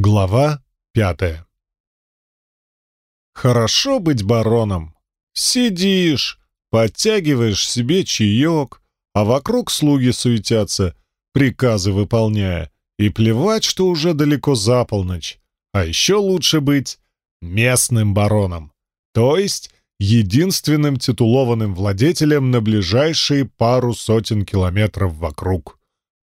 Глава пятая Хорошо быть бароном. Сидишь, подтягиваешь себе чаек, а вокруг слуги суетятся, приказы выполняя, и плевать, что уже далеко за полночь. А еще лучше быть местным бароном, то есть единственным титулованным владетелем на ближайшие пару сотен километров вокруг.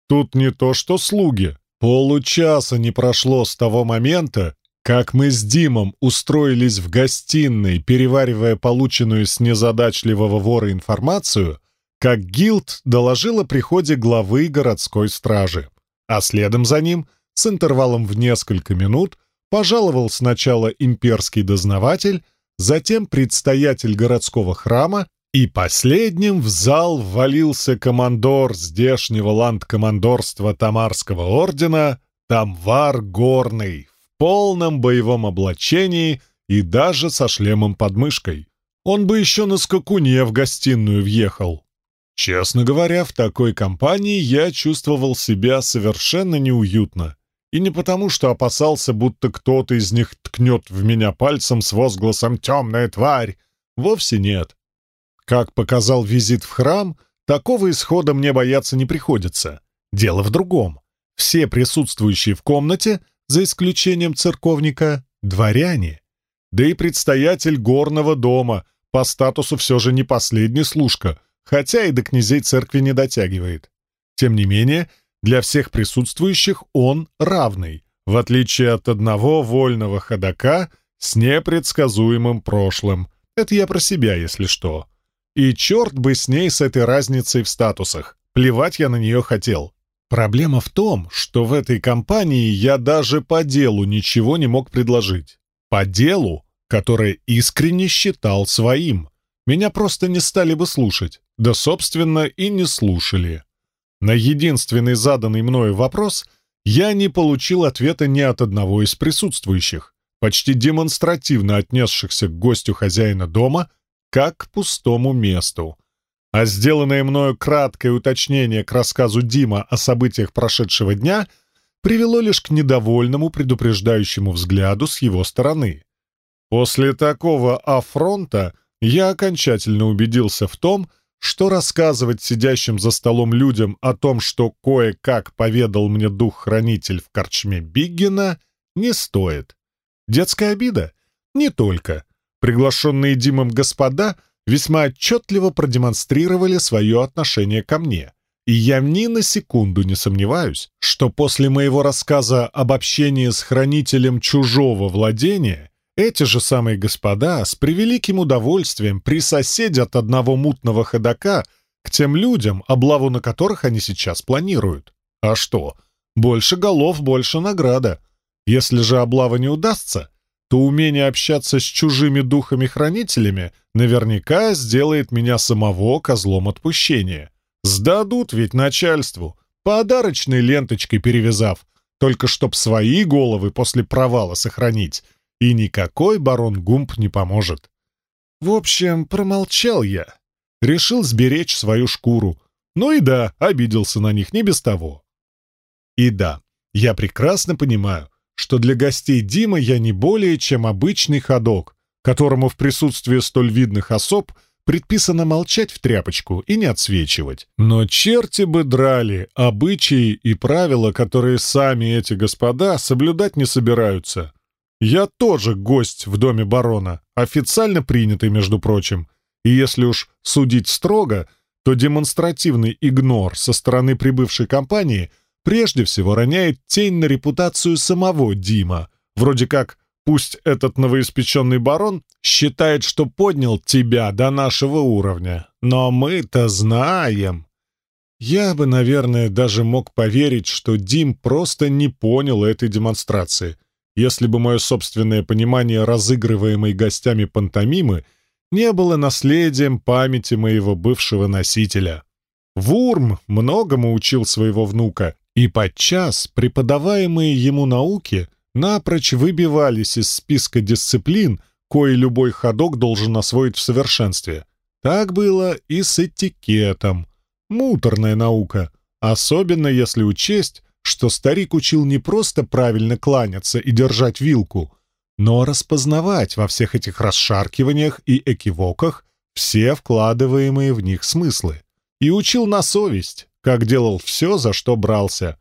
Тут не то что слуги, Получаса не прошло с того момента, как мы с Димом устроились в гостиной, переваривая полученную с незадачливого вора информацию, как Гилд доложил о приходе главы городской стражи. А следом за ним, с интервалом в несколько минут, пожаловал сначала имперский дознаватель, затем предстоятель городского храма и последним в зал ввалился командор здешнего ландкомандорства Тамарского ордена Тамвар Горный в полном боевом облачении и даже со шлемом под мышкой. Он бы еще на скакуне в гостиную въехал. Честно говоря, в такой компании я чувствовал себя совершенно неуютно. И не потому, что опасался, будто кто-то из них ткнет в меня пальцем с возгласом «темная тварь». Вовсе нет. Как показал визит в храм, такого исхода мне бояться не приходится. Дело в другом. Все присутствующие в комнате, за исключением церковника, дворяне. Да и предстоятель горного дома по статусу все же не последний служка, хотя и до князей церкви не дотягивает. Тем не менее, для всех присутствующих он равный, в отличие от одного вольного ходока с непредсказуемым прошлым. Это я про себя, если что. И черт бы с ней с этой разницей в статусах. Плевать я на нее хотел. Проблема в том, что в этой компании я даже по делу ничего не мог предложить. По делу, которое искренне считал своим. Меня просто не стали бы слушать. Да, собственно, и не слушали. На единственный заданный мною вопрос я не получил ответа ни от одного из присутствующих, почти демонстративно отнесшихся к гостю хозяина дома как к пустому месту. А сделанное мною краткое уточнение к рассказу Дима о событиях прошедшего дня привело лишь к недовольному предупреждающему взгляду с его стороны. После такого афронта я окончательно убедился в том, что рассказывать сидящим за столом людям о том, что кое-как поведал мне дух-хранитель в корчме Биггена, не стоит. Детская обида? Не только. Приглашенные Димом господа весьма отчетливо продемонстрировали свое отношение ко мне. И я ни на секунду не сомневаюсь, что после моего рассказа об общении с хранителем чужого владения эти же самые господа с превеликим удовольствием присоседят одного мутного ходока к тем людям, облаву на которых они сейчас планируют. А что? Больше голов, больше награда. Если же облава не удастся, то умение общаться с чужими духами-хранителями наверняка сделает меня самого козлом отпущения. Сдадут ведь начальству, подарочной ленточкой перевязав, только чтоб свои головы после провала сохранить, и никакой барон Гумп не поможет. В общем, промолчал я. Решил сберечь свою шкуру. Ну и да, обиделся на них не без того. И да, я прекрасно понимаю, что для гостей Дима я не более чем обычный ходок, которому в присутствии столь видных особ предписано молчать в тряпочку и не отсвечивать. Но черти бы драли обычаи и правила, которые сами эти господа соблюдать не собираются. Я тоже гость в доме барона, официально принятый, между прочим. И если уж судить строго, то демонстративный игнор со стороны прибывшей компании — прежде всего роняет тень на репутацию самого Дима. Вроде как, пусть этот новоиспеченный барон считает, что поднял тебя до нашего уровня, но мы-то знаем. Я бы, наверное, даже мог поверить, что Дим просто не понял этой демонстрации, если бы мое собственное понимание разыгрываемой гостями пантомимы не было наследием памяти моего бывшего носителя. Вурм многому учил своего внука, и подчас преподаваемые ему науки напрочь выбивались из списка дисциплин, кои любой ходок должен освоить в совершенстве. Так было и с этикетом. Муторная наука, особенно если учесть, что старик учил не просто правильно кланяться и держать вилку, но распознавать во всех этих расшаркиваниях и экивоках все вкладываемые в них смыслы. И учил на совесть, как делал все, за что брался.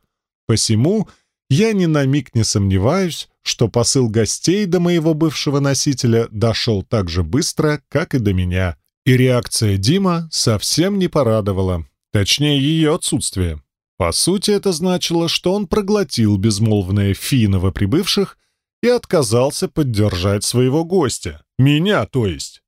Посему я ни на миг не сомневаюсь, что посыл гостей до моего бывшего носителя дошел так же быстро, как и до меня. И реакция Дима совсем не порадовала. Точнее, ее отсутствие. По сути, это значило, что он проглотил безмолвное фи новоприбывших и отказался поддержать своего гостя. Меня, то есть.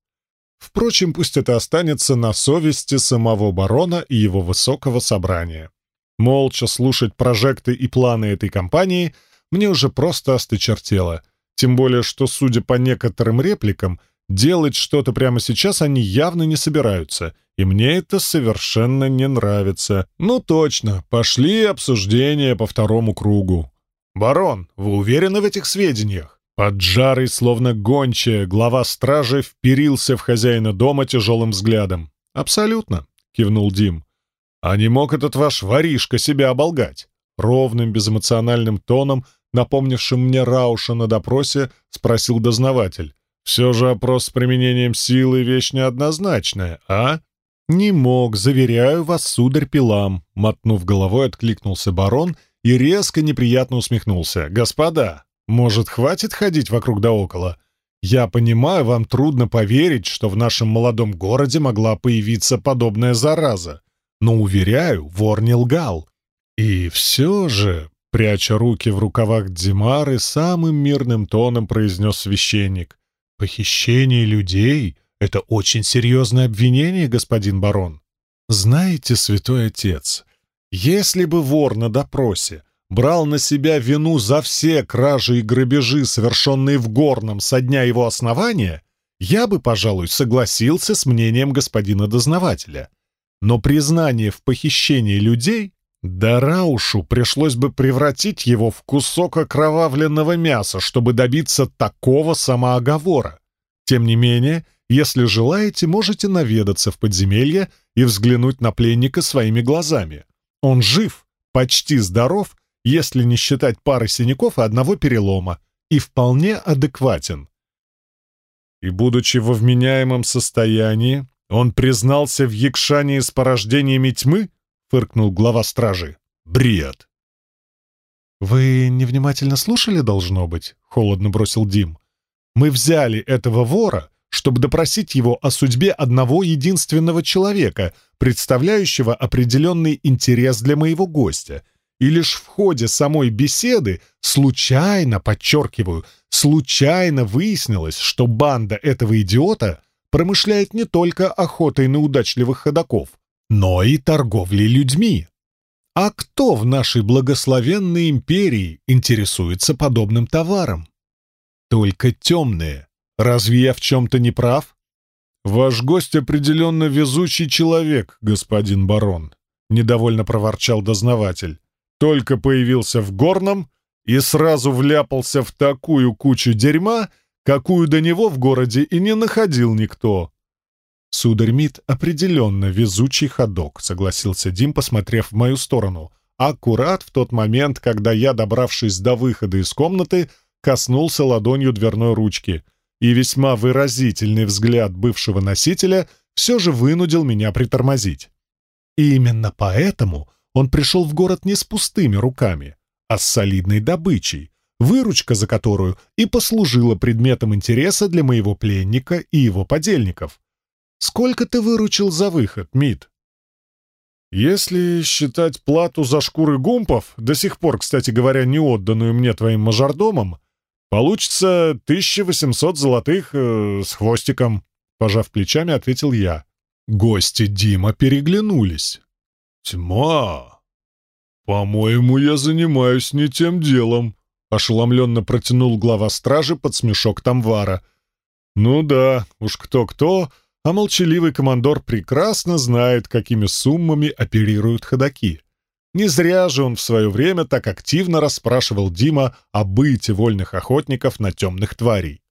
Впрочем, пусть это останется на совести самого барона и его высокого собрания. Молча слушать прожекты и планы этой компании мне уже просто осточертело. Тем более, что, судя по некоторым репликам, делать что-то прямо сейчас они явно не собираются, и мне это совершенно не нравится. Ну точно, пошли обсуждения по второму кругу. «Барон, вы уверены в этих сведениях?» Поджарый, словно гончая, глава стражи вперился в хозяина дома тяжелым взглядом. «Абсолютно», — кивнул Дим. «А не мог этот ваш воришка себя оболгать?» Ровным, безэмоциональным тоном, напомнившим мне Рауша на допросе, спросил дознаватель. «Все же опрос с применением силы — вещь неоднозначная, а?» «Не мог, заверяю вас, сударь Пилам», — мотнув головой, откликнулся барон и резко неприятно усмехнулся. «Господа, может, хватит ходить вокруг да около? Я понимаю, вам трудно поверить, что в нашем молодом городе могла появиться подобная зараза. Но, уверяю, вор не лгал. И все же, пряча руки в рукавах Димары, самым мирным тоном произнес священник, «Похищение людей — это очень серьезное обвинение, господин барон. Знаете, святой отец, если бы вор на допросе брал на себя вину за все кражи и грабежи, совершенные в Горном со дня его основания, я бы, пожалуй, согласился с мнением господина дознавателя. Но признание в похищении людей да Раушу пришлось бы превратить его в кусок окровавленного мяса, чтобы добиться такого самооговора. Тем не менее, если желаете, можете наведаться в подземелье и взглянуть на пленника своими глазами. Он жив, почти здоров если не считать пары синяков и одного перелома, и вполне адекватен. И, будучи во вменяемом состоянии, он признался в якшании с порождениями тьмы? — фыркнул глава стражи. «Бред!» «Вы невнимательно слушали, должно быть?» — холодно бросил Дим. «Мы взяли этого вора, чтобы допросить его о судьбе одного единственного человека, представляющего определенный интерес для моего гостя — и лишь в ходе самой беседы случайно, подчеркиваю, случайно выяснилось, что банда этого идиота промышляет не только охотой на удачливых ходаков, но и торговлей людьми. А кто в нашей благословенной империи интересуется подобным товаром? Только темные. Разве я в чем-то не прав? Ваш гость определенно везучий человек, господин барон, — недовольно проворчал дознаватель только появился в Горном и сразу вляпался в такую кучу дерьма, какую до него в городе и не находил никто. «Сударь Мид определенно везучий ходок», — согласился Дим, посмотрев в мою сторону. Аккурат в тот момент, когда я, добравшись до выхода из комнаты, коснулся ладонью дверной ручки, и весьма выразительный взгляд бывшего носителя все же вынудил меня притормозить. И именно поэтому он пришел в город не с пустыми руками, а с солидной добычей, выручка за которую и послужила предметом интереса для моего пленника и его подельников. Сколько ты выручил за выход, Мид? Если считать плату за шкуры гумпов, до сих пор, кстати говоря, не отданную мне твоим мажордомом, получится 1800 золотых э, с хвостиком, пожав плечами, ответил я. Гости Дима переглянулись. «Тьма! По-моему, я занимаюсь не тем делом», — ошеломленно протянул глава стражи под смешок Тамвара. «Ну да, уж кто-кто, а молчаливый командор прекрасно знает, какими суммами оперируют ходаки. Не зря же он в свое время так активно расспрашивал Дима о быте вольных охотников на темных тварей.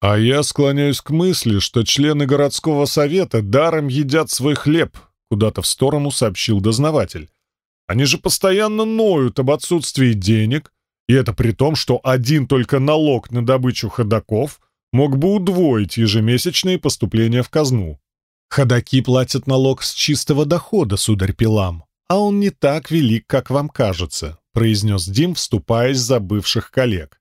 А я склоняюсь к мысли, что члены городского совета даром едят свой хлеб, Куда-то в сторону сообщил дознаватель. Они же постоянно ноют об отсутствии денег, и это при том, что один только налог на добычу ходаков мог бы удвоить ежемесячные поступления в казну. Ходаки платят налог с чистого дохода, сударь Пилам, а он не так велик, как вам кажется, произнес Дим, вступаясь за бывших коллег.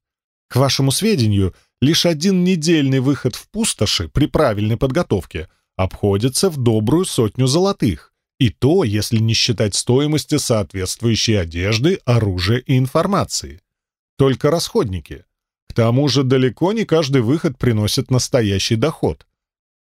К вашему сведению, лишь один недельный выход в пустоши при правильной подготовке обходится в добрую сотню золотых, и то, если не считать стоимости соответствующей одежды, оружия и информации. Только расходники. К тому же далеко не каждый выход приносит настоящий доход.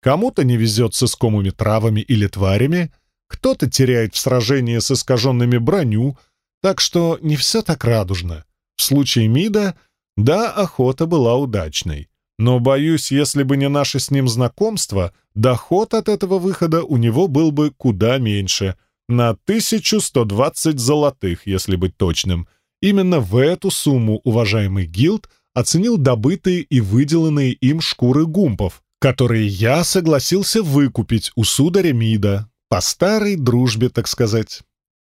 Кому-то не везет с искомыми травами или тварями, кто-то теряет в сражении с искаженными броню, так что не все так радужно. В случае Мида, да, охота была удачной. Но, боюсь, если бы не наше с ним знакомство, доход от этого выхода у него был бы куда меньше, на 1120 золотых, если быть точным. Именно в эту сумму уважаемый гилд оценил добытые и выделанные им шкуры гумпов, которые я согласился выкупить у сударя Мида, по старой дружбе, так сказать.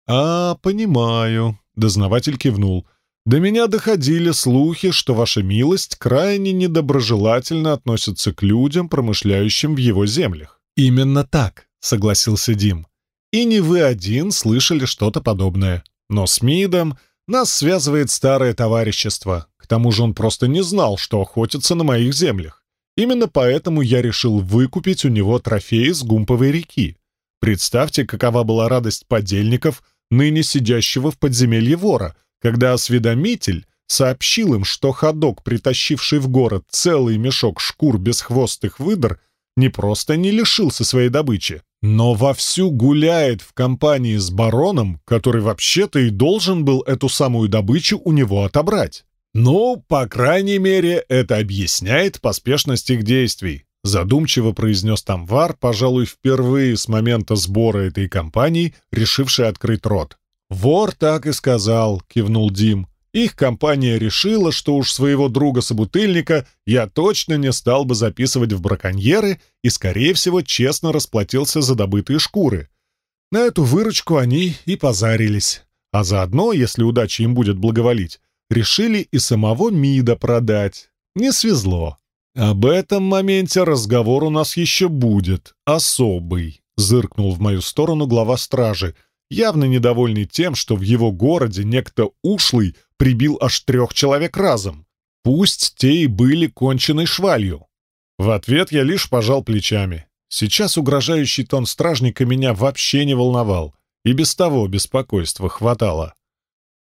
«А, понимаю», — дознаватель кивнул, — до меня доходили слухи, что ваша милость крайне недоброжелательно относится к людям, промышляющим в его землях. Именно так, согласился Дим. И не вы один слышали что-то подобное. Но с Мидом нас связывает старое товарищество. К тому же он просто не знал, что охотится на моих землях. Именно поэтому я решил выкупить у него трофеи с Гумповой реки. Представьте, какова была радость подельников, ныне сидящего в подземелье вора — когда осведомитель сообщил им, что ходок, притащивший в город целый мешок шкур бесхвостых выдр, не просто не лишился своей добычи, но вовсю гуляет в компании с бароном, который вообще-то и должен был эту самую добычу у него отобрать. «Ну, по крайней мере, это объясняет поспешность их действий», задумчиво произнес Тамвар, пожалуй, впервые с момента сбора этой компании, решивший открыть рот. «Вор так и сказал», — кивнул Дим. «Их компания решила, что уж своего друга-собутыльника я точно не стал бы записывать в браконьеры и, скорее всего, честно расплатился за добытые шкуры. На эту выручку они и позарились. А заодно, если удача им будет благоволить, решили и самого МИДа продать. Не свезло. Об этом моменте разговор у нас еще будет. Особый», — зыркнул в мою сторону глава стражи — явно недовольный тем, что в его городе некто ушлый прибил аж трех человек разом. Пусть те и были конченой швалью. В ответ я лишь пожал плечами. Сейчас угрожающий тон стражника меня вообще не волновал, и без того беспокойства хватало.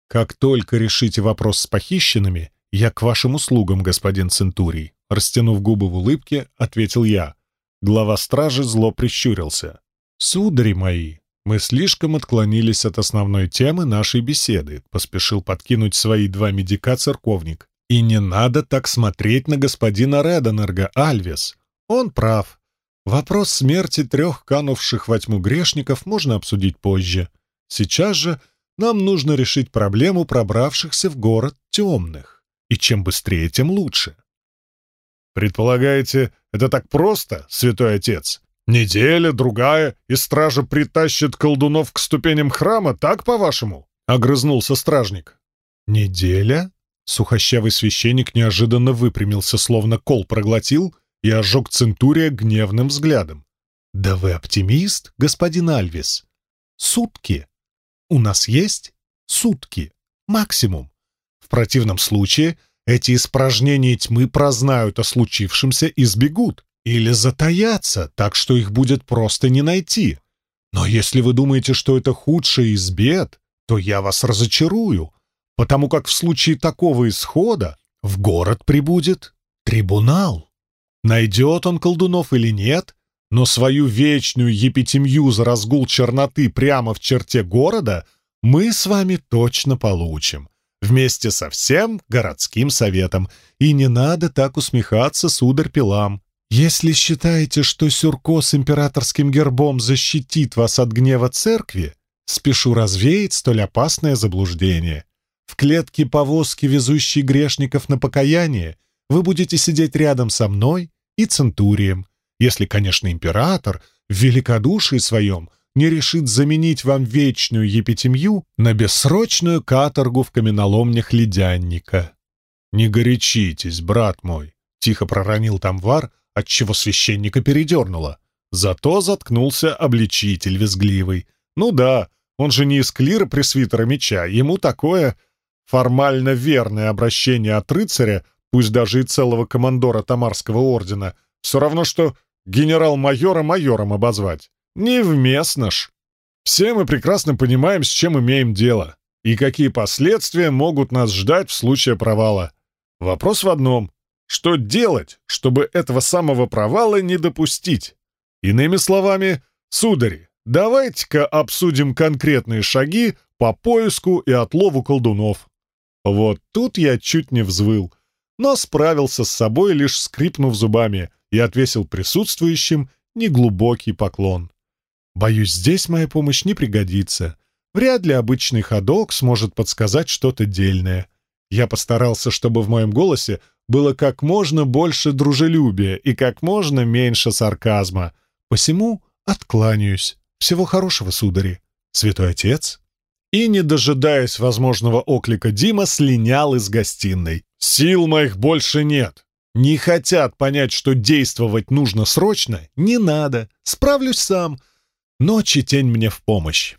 «Как только решите вопрос с похищенными, я к вашим услугам, господин Центурий», растянув губы в улыбке, ответил я. Глава стражи зло прищурился. «Судари мои, мы слишком отклонились от основной темы нашей беседы, поспешил подкинуть свои два медика церковник. И не надо так смотреть на господина Реденерга, Альвес. Он прав. Вопрос смерти трех канувших во тьму грешников можно обсудить позже. Сейчас же нам нужно решить проблему пробравшихся в город темных. И чем быстрее, тем лучше. «Предполагаете, это так просто, святой отец?» Неделя, другая, и стража притащит колдунов к ступеням храма, так, по-вашему?» — огрызнулся стражник. «Неделя?» Сухощавый священник неожиданно выпрямился, словно кол проглотил, и ожег Центурия гневным взглядом. «Да вы оптимист, господин Альвис. Сутки. У нас есть сутки. Максимум. В противном случае эти испражнения тьмы прознают о случившемся и сбегут. Или затаятся, так что их будет просто не найти. Но если вы думаете, что это худшее из бед, то я вас разочарую, потому как в случае такого исхода в город прибудет трибунал. Найдет он колдунов или нет, но свою вечную епитемью за разгул черноты прямо в черте города мы с вами точно получим, вместе со всем городским советом. И не надо так усмехаться, сударь Пилам. Если считаете, что сюрко с императорским гербом защитит вас от гнева церкви, спешу развеять столь опасное заблуждение. В клетке повозки, везущей грешников на покаяние, вы будете сидеть рядом со мной и Центурием, если, конечно, император в великодушии своем не решит заменить вам вечную епитемью на бессрочную каторгу в каменоломнях ледянника. «Не горячитесь, брат мой», — тихо проронил Тамвар, отчего священника передернуло. Зато заткнулся обличитель визгливый. «Ну да, он же не из клира пресвитера меча, ему такое формально верное обращение от рыцаря, пусть даже и целого командора Тамарского ордена, все равно, что генерал-майора майором обозвать. Невместно ж. Все мы прекрасно понимаем, с чем имеем дело, и какие последствия могут нас ждать в случае провала. Вопрос в одном — что делать, чтобы этого самого провала не допустить? Иными словами, судари, давайте-ка обсудим конкретные шаги по поиску и отлову колдунов. Вот тут я чуть не взвыл, но справился с собой, лишь скрипнув зубами, и отвесил присутствующим неглубокий поклон. Боюсь, здесь моя помощь не пригодится. Вряд ли обычный ходок сможет подсказать что-то дельное. Я постарался, чтобы в моем голосе было как можно больше дружелюбия и как можно меньше сарказма. Посему откланяюсь. Всего хорошего, судари. Святой Отец и, не дожидаясь возможного оклика Дима, слинял из гостиной. «Сил моих больше нет. Не хотят понять, что действовать нужно срочно? Не надо. Справлюсь сам. Ночи тень мне в помощь».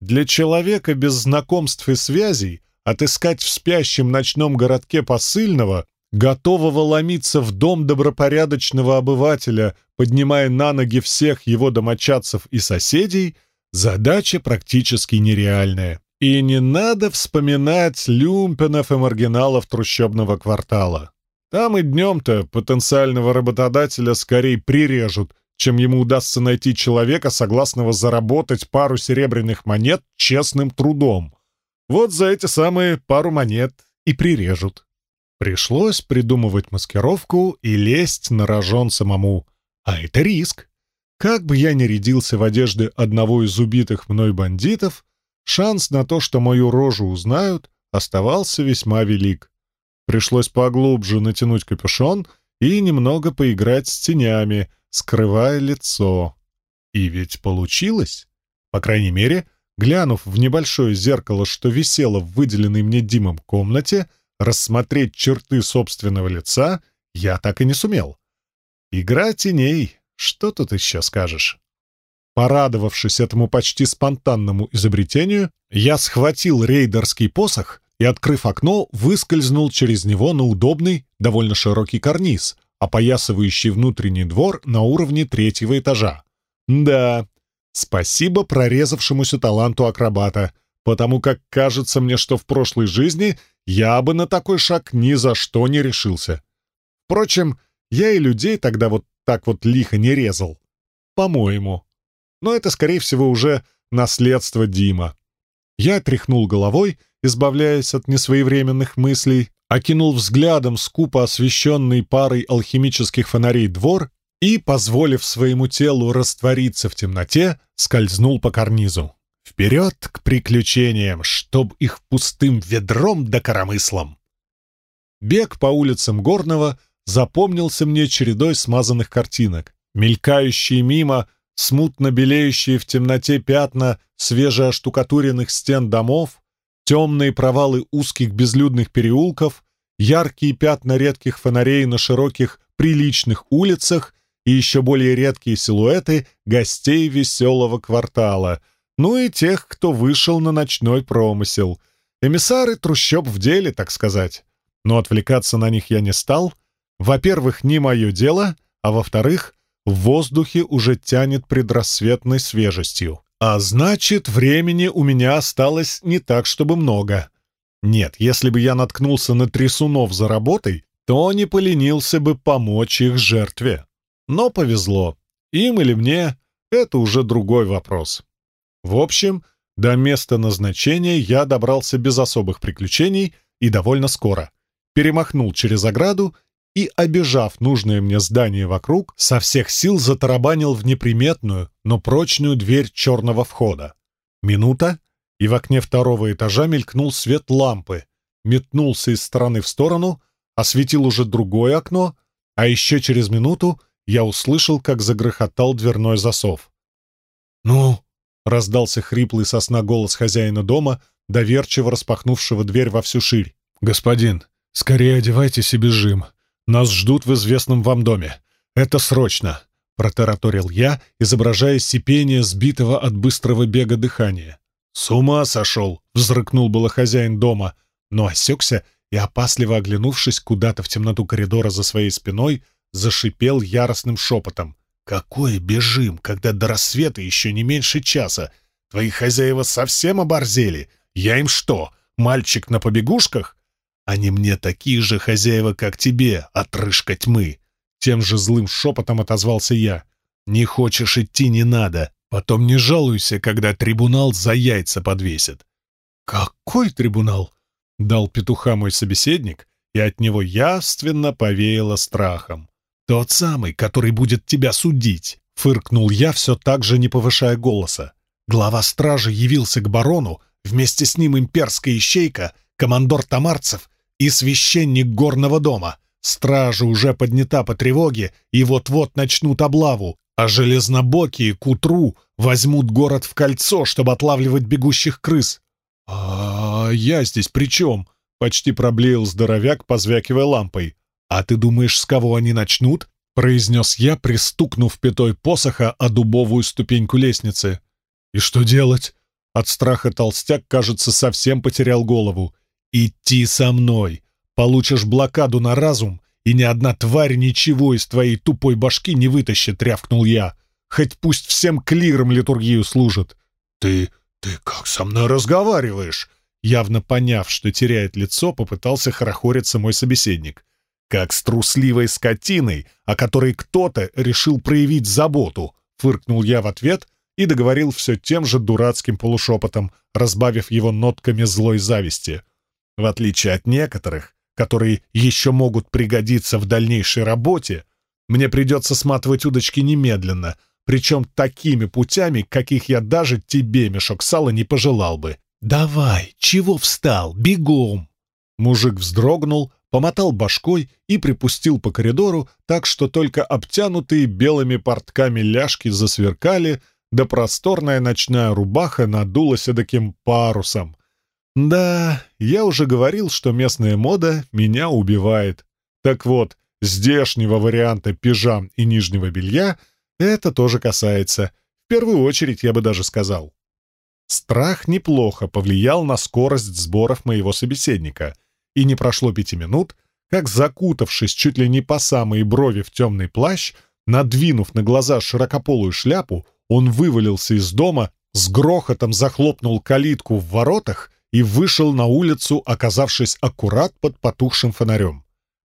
Для человека без знакомств и связей отыскать в спящем ночном городке посыльного, готового ломиться в дом добропорядочного обывателя, поднимая на ноги всех его домочадцев и соседей — Задача практически нереальная. И не надо вспоминать люмпенов и маргиналов трущобного квартала. Там и днем-то потенциального работодателя скорее прирежут, чем ему удастся найти человека, согласного заработать пару серебряных монет честным трудом. Вот за эти самые пару монет и прирежут. Пришлось придумывать маскировку и лезть на рожон самому. А это риск. Как бы я ни рядился в одежды одного из убитых мной бандитов, шанс на то, что мою рожу узнают, оставался весьма велик. Пришлось поглубже натянуть капюшон и немного поиграть с тенями, скрывая лицо. И ведь получилось. По крайней мере, глянув в небольшое зеркало, что висело в выделенной мне Димом комнате, рассмотреть черты собственного лица я так и не сумел. Игра теней что тут еще скажешь? Порадовавшись этому почти спонтанному изобретению, я схватил рейдерский посох и, открыв окно, выскользнул через него на удобный, довольно широкий карниз, опоясывающий внутренний двор на уровне третьего этажа. Да, спасибо прорезавшемуся таланту акробата, потому как кажется мне, что в прошлой жизни я бы на такой шаг ни за что не решился. Впрочем, я и людей тогда вот так вот лихо не резал. По-моему. Но это, скорее всего, уже наследство Дима. Я тряхнул головой, избавляясь от несвоевременных мыслей, окинул взглядом скупо освещенный парой алхимических фонарей двор и, позволив своему телу раствориться в темноте, скользнул по карнизу. Вперед к приключениям, чтоб их пустым ведром да коромыслом. Бег по улицам Горного запомнился мне чередой смазанных картинок. Мелькающие мимо, смутно белеющие в темноте пятна свежеоштукатуренных стен домов, темные провалы узких безлюдных переулков, яркие пятна редких фонарей на широких приличных улицах и еще более редкие силуэты гостей веселого квартала, ну и тех, кто вышел на ночной промысел. Эмиссары трущоб в деле, так сказать. Но отвлекаться на них я не стал — во-первых, не мое дело, а во-вторых, в воздухе уже тянет предрассветной свежестью. А значит, времени у меня осталось не так, чтобы много. Нет, если бы я наткнулся на трясунов за работой, то не поленился бы помочь их жертве. Но повезло. Им или мне — это уже другой вопрос. В общем, до места назначения я добрался без особых приключений и довольно скоро. Перемахнул через ограду и, обежав нужное мне здание вокруг, со всех сил затарабанил в неприметную, но прочную дверь черного входа. Минута, и в окне второго этажа мелькнул свет лампы, метнулся из стороны в сторону, осветил уже другое окно, а еще через минуту я услышал, как загрохотал дверной засов. «Ну, раздался хриплый сосна голос хозяина дома, доверчиво распахнувшего дверь во всю ширь. «Господин, скорее одевайтесь и бежим. Нас ждут в известном вам доме. Это срочно!» — протараторил я, изображая сипение сбитого от быстрого бега дыхания. «С ума сошел!» — взрыкнул было хозяин дома, но осекся и, опасливо оглянувшись куда-то в темноту коридора за своей спиной, зашипел яростным шепотом. «Какое бежим, когда до рассвета еще не меньше часа? Твои хозяева совсем оборзели? Я им что, мальчик на побегушках? Они мне такие же хозяева, как тебе, отрыжка тьмы!» Тем же злым шепотом отозвался я. «Не хочешь идти, не надо. Потом не жалуйся, когда трибунал за яйца подвесит». «Какой трибунал?» — дал петуха мой собеседник, и от него явственно повеяло страхом. «Тот самый, который будет тебя судить», — фыркнул я, все так же не повышая голоса. Глава стражи явился к барону, вместе с ним имперская ищейка, командор тамарцев и священник горного дома. Стража уже поднята по тревоге и вот-вот начнут облаву, а железнобокие к утру возьмут город в кольцо, чтобы отлавливать бегущих крыс. «А я здесь при чем?» — почти проблеял здоровяк, позвякивая лампой. «А ты думаешь, с кого они начнут?» — произнес я, пристукнув пятой посоха о дубовую ступеньку лестницы. «И что делать?» От страха толстяк, кажется, совсем потерял голову. «Идти со мной. Получишь блокаду на разум, и ни одна тварь ничего из твоей тупой башки не вытащит», — рявкнул я. «Хоть пусть всем клиром литургию служат». «Ты... ты как со мной разговариваешь?» Явно поняв, что теряет лицо, попытался хорохориться мой собеседник как с трусливой скотиной, о которой кто-то решил проявить заботу, фыркнул я в ответ и договорил все тем же дурацким полушепотом, разбавив его нотками злой зависти. В отличие от некоторых, которые еще могут пригодиться в дальнейшей работе, мне придется сматывать удочки немедленно, причем такими путями, каких я даже тебе, мешок сала, не пожелал бы. «Давай, чего встал? Бегом!» Мужик вздрогнул, помотал башкой и припустил по коридору, так что только обтянутые белыми портками ляжки засверкали, да просторная ночная рубаха надулась таким парусом. Да, я уже говорил, что местная мода меня убивает. Так вот, здешнего варианта пижам и нижнего белья это тоже касается. В первую очередь, я бы даже сказал. Страх неплохо повлиял на скорость сборов моего собеседника — и не прошло пяти минут, как, закутавшись чуть ли не по самые брови в темный плащ, надвинув на глаза широкополую шляпу, он вывалился из дома, с грохотом захлопнул калитку в воротах и вышел на улицу, оказавшись аккурат под потухшим фонарем.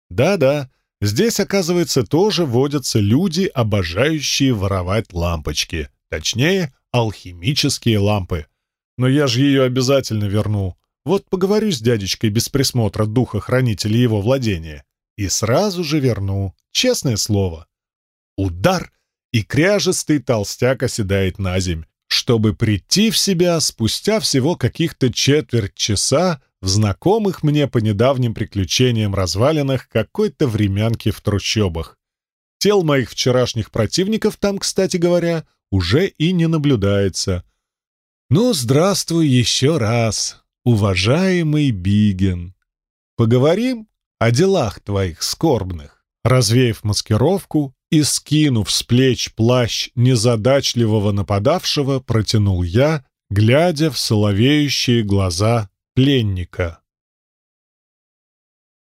Да-да, здесь, оказывается, тоже водятся люди, обожающие воровать лампочки. Точнее, алхимические лампы. Но я же ее обязательно верну. Вот поговорю с дядечкой без присмотра духа хранителя его владения и сразу же верну, честное слово. Удар, и кряжестый толстяк оседает на земь, чтобы прийти в себя спустя всего каких-то четверть часа в знакомых мне по недавним приключениям развалинах какой-то времянки в трущобах. Тел моих вчерашних противников там, кстати говоря, уже и не наблюдается. Ну, здравствуй еще раз, уважаемый Биген, поговорим о делах твоих скорбных». Развеяв маскировку и скинув с плеч плащ незадачливого нападавшего, протянул я, глядя в соловеющие глаза пленника.